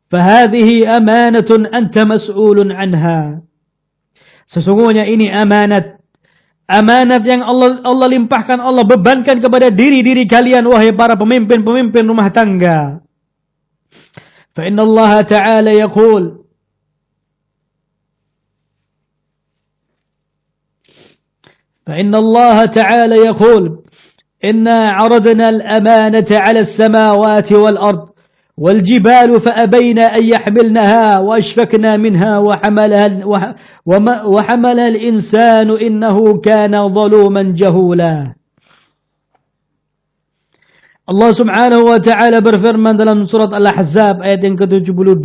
فهذه أمانة أنت مسؤول عنها Sesungguhnya ini amanat. Amanat yang Allah Allah limpahkan, Allah bebankan kepada diri-diri kalian wahai para pemimpin-pemimpin rumah tangga. فإن الله تعالى يقول فإن الله تعالى يقول إنا عرضنا الأمانة على السماوات والأرض والجبال فأبين أن يحملنها وأشفكنا منها وحملها, وحملها الإنسان إنه كان ظلوما جهولا. Allah Subhanahu wa taala berfirman dalam surat Al-Ahzab ayat yang ke-72.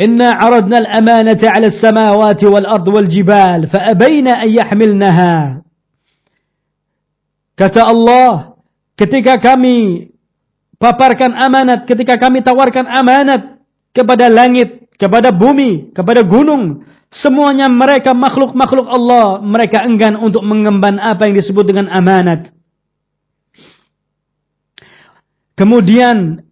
Inna 'aradna al-amanata 'ala as-samawati wal-ard wal-jibal fa abayna an yahmilnaha. Kata Allah, ketika kami paparkan amanat, ketika kami tawarkan amanat kepada langit, kepada bumi, kepada gunung, semuanya mereka makhluk-makhluk Allah, mereka enggan untuk mengemban apa yang disebut dengan amanat. Kemudian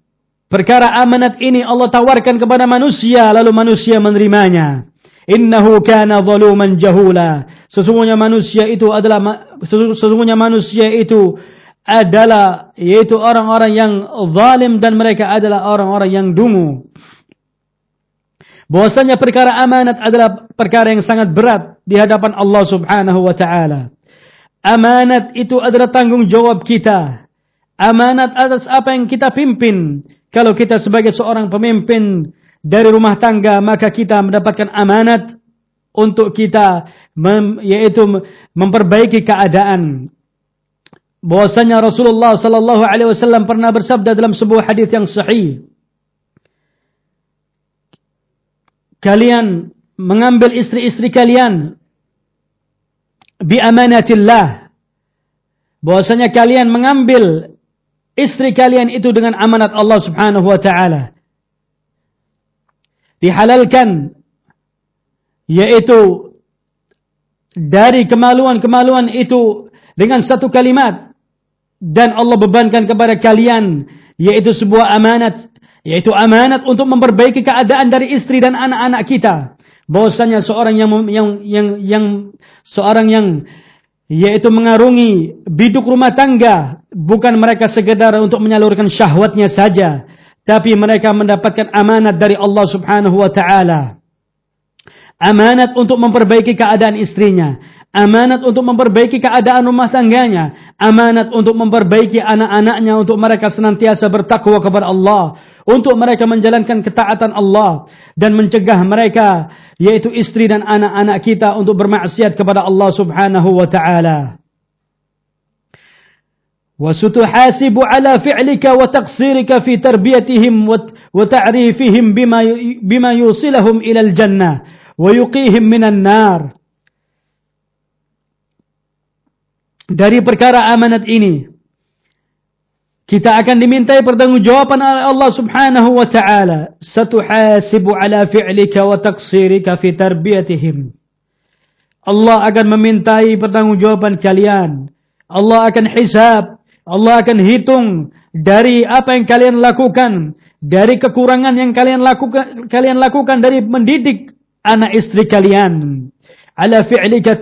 perkara amanat ini Allah tawarkan kepada manusia lalu manusia menerimanya. Innahu kana zaluman jahula. Sesungguhnya manusia itu adalah sesungguhnya manusia itu adalah yaitu orang-orang yang zalim dan mereka adalah orang-orang yang dungu. Bahwasanya perkara amanat adalah perkara yang sangat berat di hadapan Allah Subhanahu wa taala. Amanat itu adalah tanggung jawab kita amanat atas apa yang kita pimpin. Kalau kita sebagai seorang pemimpin dari rumah tangga, maka kita mendapatkan amanat untuk kita mem, yaitu memperbaiki keadaan. Bahwasanya Rasulullah sallallahu alaihi wasallam pernah bersabda dalam sebuah hadis yang sahih. Kalian mengambil istri-istri kalian bi amanatillah. Bahwasanya kalian mengambil istri kalian itu dengan amanat Allah Subhanahu wa taala. Dihalalkan yaitu dari kemaluan-kemaluan itu dengan satu kalimat dan Allah bebankan kepada kalian yaitu sebuah amanat yaitu amanat untuk memperbaiki keadaan dari istri dan anak-anak kita bahwasanya seorang yang yang yang yang seorang yang yaitu mengarungi biduk rumah tangga bukan mereka sekedar untuk menyalurkan syahwatnya saja tapi mereka mendapatkan amanat dari Allah Subhanahu wa taala. Amanat untuk memperbaiki keadaan istrinya, amanat untuk memperbaiki keadaan rumah tangganya, amanat untuk memperbaiki anak-anaknya untuk mereka senantiasa bertakwa kepada Allah, untuk mereka menjalankan ketaatan Allah dan mencegah mereka yaitu istri dan anak-anak kita untuk bermaksiat kepada Allah Subhanahu wa taala. وستحاسب على فعلك وتقصيرك في تربيتهم وتعريفهم بما بما يوصلهم إلى الجنة ويقيهم من النار dari perkara amanat ini kita akan dimintai pertanggungjawaban oleh Allah Subhanahu wa taala. Satuhasibu ala fi'lika wa taqsirika fi tarbiyatihim. Allah akan memintai pertanggungjawaban kalian. Allah akan hisab, Allah akan hitung dari apa yang kalian lakukan, dari kekurangan yang kalian lakukan kalian lakukan dari mendidik anak istri kalian. Ala fi'lika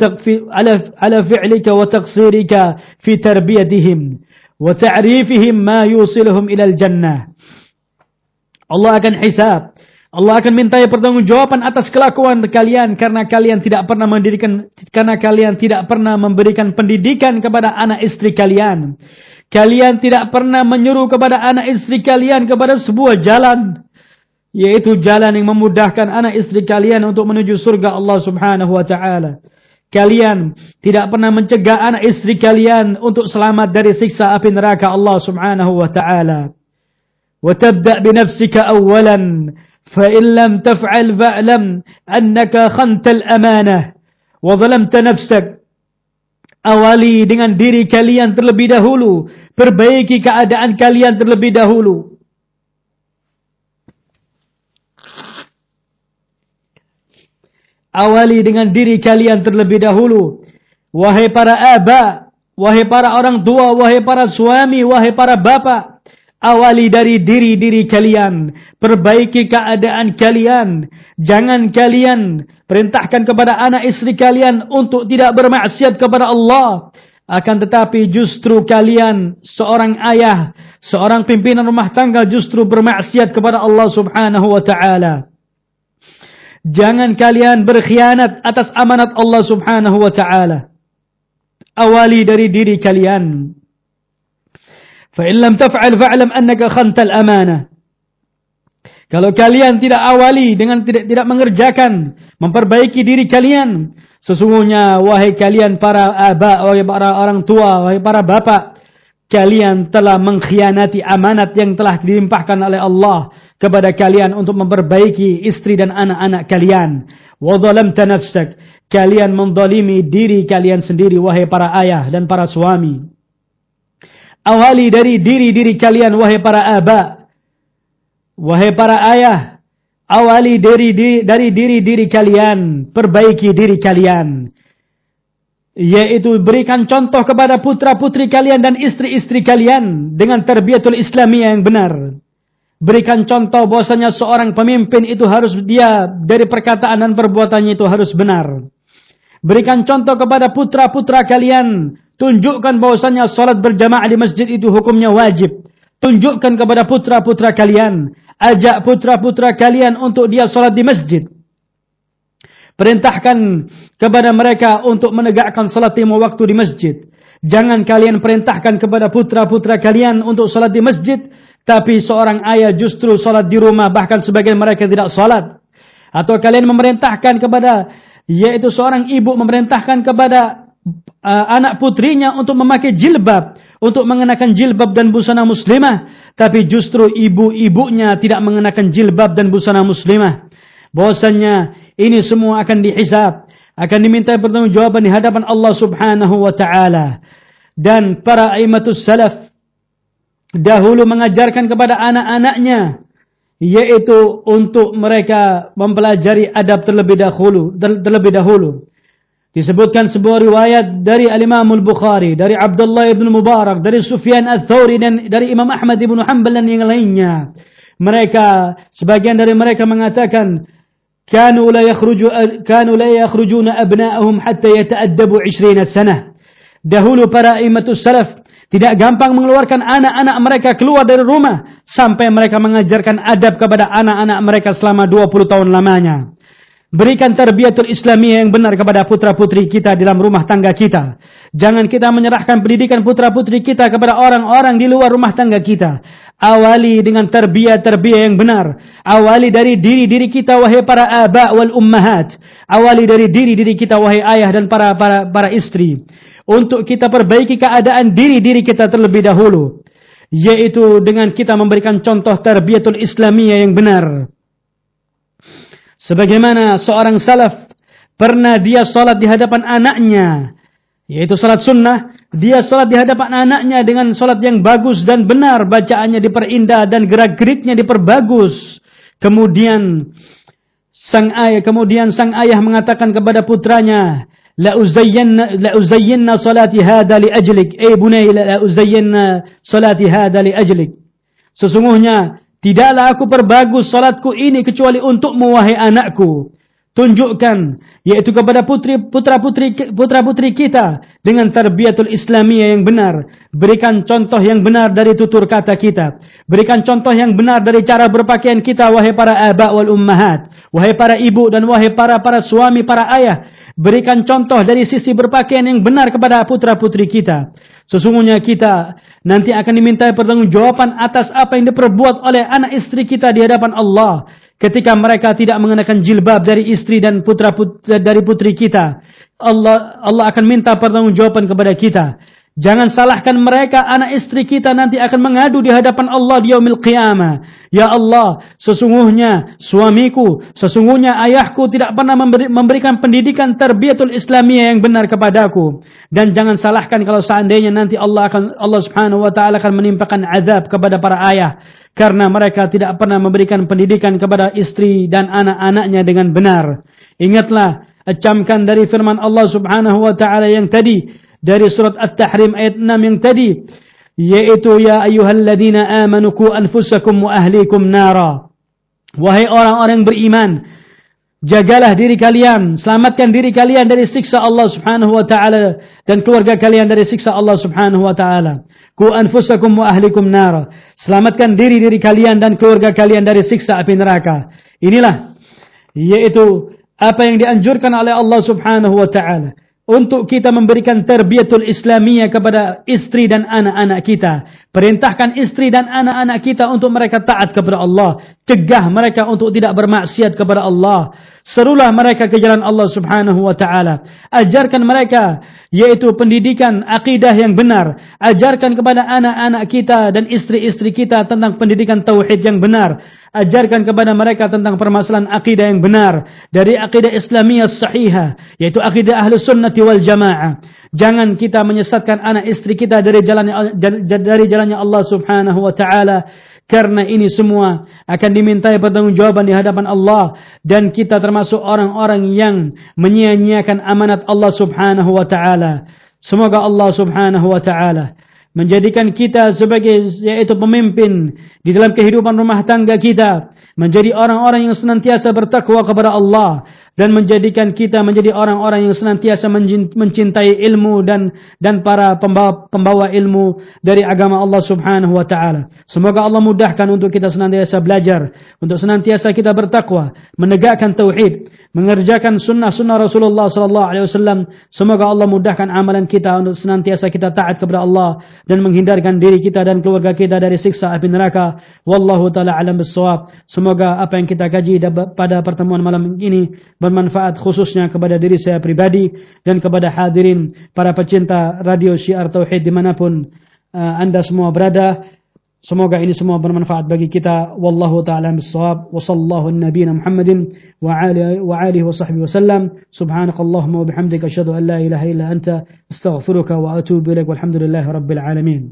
ala fi'lika wa taqsirika fi tarbiyatihim. وتعريفهم ما يوصلهم إلى الجنة. Allah akan hisab. Allah akan mintai pertanggungjawaban atas kelakuan kalian karena kalian tidak pernah mendirikan karena kalian tidak pernah memberikan pendidikan kepada anak istri kalian. Kalian tidak pernah menyuruh kepada anak istri kalian kepada sebuah jalan yaitu jalan yang memudahkan anak istri kalian untuk menuju surga Allah Subhanahu wa taala. Kalian tidak pernah mencegah anak istri kalian untuk selamat dari siksa api neraka Allah Subhanahu wa taala. Wa tabda bi nafsika awwalan fa in lam taf'al fa'lam annaka nafsak. Awali dengan diri kalian terlebih dahulu, perbaiki keadaan kalian terlebih dahulu. Awali dengan diri kalian terlebih dahulu. Wahai para aba, wahai para orang tua, wahai para suami, wahai para bapak. Awali dari diri-diri kalian. Perbaiki keadaan kalian. Jangan kalian perintahkan kepada anak istri kalian untuk tidak bermaksiat kepada Allah. Akan tetapi justru kalian seorang ayah, seorang pimpinan rumah tangga justru bermaksiat kepada Allah subhanahu wa ta'ala. Jangan kalian berkhianat atas amanat Allah Subhanahu wa taala. Awali dari diri kalian. Fa lam taf'al fa'lam annaka khantal amanah. Kalau kalian tidak awali dengan tidak tidak mengerjakan, memperbaiki diri kalian, sesungguhnya wahai kalian para aba, wahai para orang tua, wahai para bapak, kalian telah mengkhianati amanat yang telah dilimpahkan oleh Allah kepada kalian untuk memperbaiki istri dan anak-anak kalian. Wa dhalamta nafsak. Kalian mendolimi diri kalian sendiri wahai para ayah dan para suami. Awali dari diri-diri kalian wahai para aba. Wahai para ayah, awali dari dari diri-diri kalian, perbaiki diri kalian. Yaitu berikan contoh kepada putra-putri kalian dan istri-istri kalian dengan terbiatul islamiyah yang benar. Berikan contoh bahwasanya seorang pemimpin itu harus dia dari perkataan dan perbuatannya itu harus benar. Berikan contoh kepada putra-putra kalian. Tunjukkan bahwasanya salat berjamaah di masjid itu hukumnya wajib. Tunjukkan kepada putra-putra kalian. Ajak putra-putra kalian untuk dia salat di masjid. Perintahkan kepada mereka untuk menegakkan salat lima waktu di masjid. Jangan kalian perintahkan kepada putra-putra kalian untuk salat di masjid tapi seorang ayah justru salat di rumah bahkan sebagian mereka tidak salat. Atau kalian memerintahkan kepada yaitu seorang ibu memerintahkan kepada uh, anak putrinya untuk memakai jilbab, untuk mengenakan jilbab dan busana muslimah, tapi justru ibu-ibunya tidak mengenakan jilbab dan busana muslimah. Bahwasanya ini semua akan dihisab, akan diminta pertanggungjawaban di hadapan Allah Subhanahu wa taala. Dan para aimatus salaf dahulu mengajarkan kepada anak-anaknya yaitu untuk mereka mempelajari adab terlebih dahulu terlebih dahulu. Disebutkan sebuah riwayat dari Al-Imam Al-Bukhari dari Abdullah ibn Mubarak dari Sufyan Ats-Tsauri dan dari Imam Ahmad ibn Hanbal dan yang lainnya. Mereka sebagian dari mereka mengatakan kanu la yakhruju kanu la yakhrujuna abna'ahum hatta yata'addabu 20 sanah. Dahulu para imatus salaf tidak gampang mengeluarkan anak-anak mereka keluar dari rumah sampai mereka mengajarkan adab kepada anak-anak mereka selama 20 tahun lamanya. Berikan terbiatul Islamiyah yang benar kepada putra-putri kita dalam rumah tangga kita. Jangan kita menyerahkan pendidikan putra-putri kita kepada orang-orang di luar rumah tangga kita. Awali dengan terbiat-terbiat yang benar. Awali dari diri-diri kita wahai para aba wal ummahat. Awali dari diri-diri kita wahai ayah dan para para para istri. Untuk kita perbaiki keadaan diri-diri kita terlebih dahulu. Yaitu dengan kita memberikan contoh terbiatul Islamiyah yang benar. Sebagaimana seorang salaf pernah dia salat di hadapan anaknya, yaitu salat sunnah, dia salat di hadapan anaknya dengan salat yang bagus dan benar, bacaannya diperindah dan gerak-geriknya diperbagus. Kemudian sang ayah kemudian sang ayah mengatakan kepada putranya, hada li ajlik, eh bunay la uzayyinna salati hada li ajlik. Sesungguhnya Tidaklah aku perbagus salatku ini kecuali untukmu wahai anakku. Tunjukkan yaitu kepada putri putra putri putra putri kita dengan terbiatul Islamiyah yang benar. Berikan contoh yang benar dari tutur kata kita. Berikan contoh yang benar dari cara berpakaian kita wahai para aba wal ummahat, wahai para ibu dan wahai para para suami para ayah. Berikan contoh dari sisi berpakaian yang benar kepada putra putri kita. Sesungguhnya kita nanti akan diminta pertanggungjawaban atas apa yang diperbuat oleh anak istri kita di hadapan Allah ketika mereka tidak mengenakan jilbab dari istri dan putra, putra dari putri kita. Allah Allah akan minta pertanggungjawaban kepada kita. Jangan salahkan mereka, anak istri kita nanti akan mengadu di hadapan Allah di yaumil qiyamah. Ya Allah, sesungguhnya suamiku, sesungguhnya ayahku tidak pernah memberi, memberikan pendidikan terbiatul Islamiyah yang benar kepadaku. Dan jangan salahkan kalau seandainya nanti Allah akan Allah Subhanahu wa taala akan menimpakan azab kepada para ayah karena mereka tidak pernah memberikan pendidikan kepada istri dan anak-anaknya dengan benar. Ingatlah, camkan dari firman Allah Subhanahu wa taala yang tadi dari surat At-Tahrim ayat 6 yang tadi yaitu ya ayyuhalladzina amanu ku anfusakum wa ahlikum nara. Wahai orang-orang beriman jagalah diri kalian selamatkan diri kalian dari siksa Allah Subhanahu wa taala dan keluarga kalian dari siksa Allah Subhanahu wa taala. Ku anfusakum wa ahlikum nara. Selamatkan diri diri kalian dan keluarga kalian dari siksa api neraka. Inilah yaitu apa yang dianjurkan oleh Allah Subhanahu wa taala untuk kita memberikan terbiatul Islamiyah kepada istri dan anak-anak kita. Perintahkan istri dan anak-anak kita untuk mereka taat kepada Allah. Cegah mereka untuk tidak bermaksiat kepada Allah. Serulah mereka ke jalan Allah subhanahu wa ta'ala. Ajarkan mereka yaitu pendidikan akidah yang benar. Ajarkan kepada anak-anak kita dan istri-istri kita tentang pendidikan tauhid yang benar. Ajarkan kepada mereka tentang permasalahan akidah yang benar. Dari akidah Islamiyah sahihah. Yaitu akidah ahlu sunnati wal jamaah. Jangan kita menyesatkan anak istri kita dari jalannya dari jalannya Allah Subhanahu wa taala. Karena ini semua akan dimintai pertanggungjawaban di hadapan Allah. Dan kita termasuk orang-orang yang menyia-nyiakan amanat Allah Subhanahu wa taala. Semoga Allah Subhanahu wa taala menjadikan kita sebagai yaitu pemimpin di dalam kehidupan rumah tangga kita, menjadi orang-orang yang senantiasa bertakwa kepada Allah dan menjadikan kita menjadi orang-orang yang senantiasa mencintai ilmu dan dan para pembawa, pembawa ilmu dari agama Allah Subhanahu wa taala. Semoga Allah mudahkan untuk kita senantiasa belajar, untuk senantiasa kita bertakwa, menegakkan tauhid, mengerjakan sunnah-sunnah Rasulullah sallallahu alaihi wasallam. Semoga Allah mudahkan amalan kita untuk senantiasa kita taat kepada Allah dan menghindarkan diri kita dan keluarga kita dari siksa api neraka. Wallahu taala alam bissawab. Semoga apa yang kita kaji pada pertemuan malam ini bermanfaat khususnya kepada diri saya pribadi dan kepada hadirin para pecinta radio Syiar Tauhid di mana pun uh, anda semua berada. Semoga ini semua bermanfaat bagi kita. Wallahu ta'ala bisawab. Wa sallallahu nabiyina Muhammadin wa alihi wa alihi wa sahbihi wasallam. Subhanakallahumma wa bihamdika asyhadu an la ilaha illa anta astaghfiruka wa atubu ilaik. Walhamdulillahi rabbil alamin.